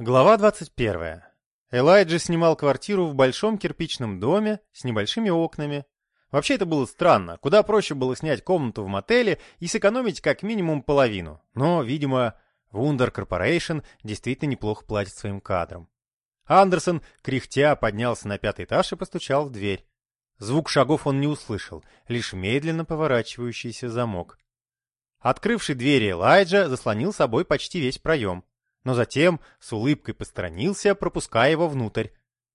Глава 21. Элайджа снимал квартиру в большом кирпичном доме с небольшими окнами. Вообще это было странно. Куда проще было снять комнату в мотеле и сэкономить как минимум половину. Но, видимо, Wunder Corporation действительно неплохо платит своим кадрам. Андерсон, кряхтя, поднялся на пятый этаж и постучал в дверь. Звук шагов он не услышал, лишь медленно поворачивающийся замок. Открывший двери Элайджа заслонил собой почти весь проем но затем с улыбкой посторонился, пропуская его внутрь.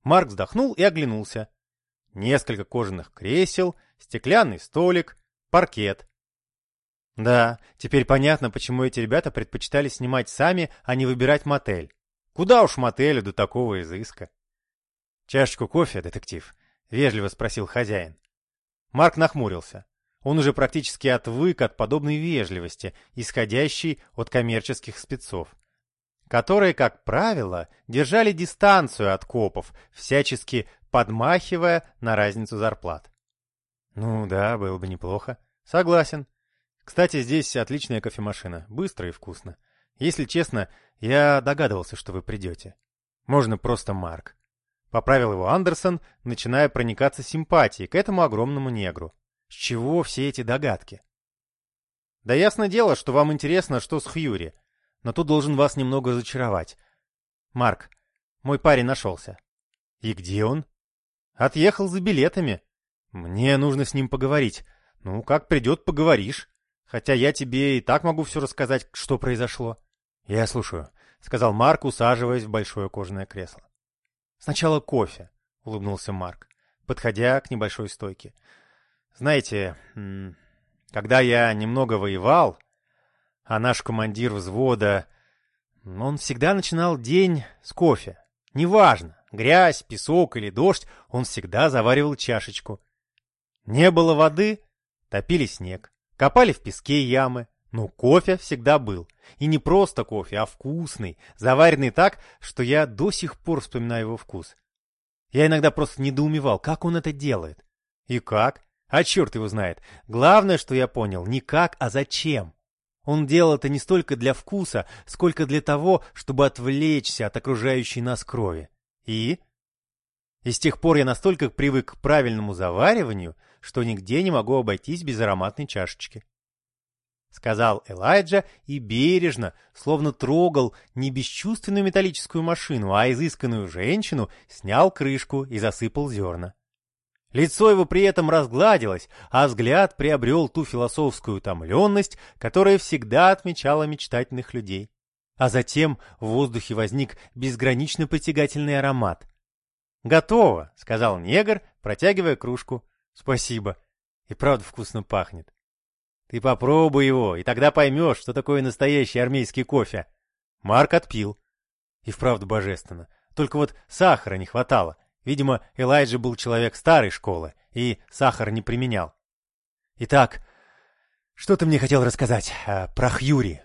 Марк вздохнул и оглянулся. Несколько кожаных кресел, стеклянный столик, паркет. Да, теперь понятно, почему эти ребята предпочитали снимать сами, а не выбирать мотель. Куда уж мотелю до такого изыска? «Чашечку кофе, детектив?» — вежливо спросил хозяин. Марк нахмурился. Он уже практически отвык от подобной вежливости, исходящей от коммерческих спецов которые, как правило, держали дистанцию от копов, всячески подмахивая на разницу зарплат. Ну да, было бы неплохо. Согласен. Кстати, здесь отличная кофемашина, быстро и вкусно. Если честно, я догадывался, что вы придете. Можно просто Марк. Поправил его Андерсон, начиная проникаться симпатией к этому огромному негру. С чего все эти догадки? Да ясно дело, что вам интересно, что с Хьюри но тут должен вас немного зачаровать. Марк, мой парень нашелся. И где он? Отъехал за билетами. Мне нужно с ним поговорить. Ну, как придет, поговоришь. Хотя я тебе и так могу все рассказать, что произошло. Я слушаю, — сказал Марк, усаживаясь в большое кожаное кресло. Сначала кофе, — улыбнулся Марк, подходя к небольшой стойке. Знаете, когда я немного воевал, а наш командир взвода... Он всегда начинал день с кофе. Неважно, грязь, песок или дождь, он всегда заваривал чашечку. Не было воды, топили снег, копали в песке ямы, но кофе всегда был. И не просто кофе, а вкусный, заваренный так, что я до сих пор вспоминаю его вкус. Я иногда просто недоумевал, как он это делает. И как? А черт его знает. Главное, что я понял, не как, а зачем. Он делал это не столько для вкуса, сколько для того, чтобы отвлечься от окружающей нас крови. И? И с тех пор я настолько привык к правильному завариванию, что нигде не могу обойтись без ароматной чашечки. Сказал Элайджа и бережно, словно трогал не бесчувственную металлическую машину, а изысканную женщину, снял крышку и засыпал зерна. Лицо его при этом разгладилось, а взгляд приобрел ту философскую утомленность, которая всегда отмечала мечтательных людей. А затем в воздухе возник безгранично притягательный аромат. «Готово», — сказал негр, протягивая кружку. «Спасибо. И правда вкусно пахнет». «Ты попробуй его, и тогда поймешь, что такое настоящий армейский кофе». Марк отпил. И вправду божественно. Только вот сахара не хватало. Видимо, Элайджа был человек старой школы и сахар не применял. Итак, что ты мне хотел рассказать э, про Хьюри?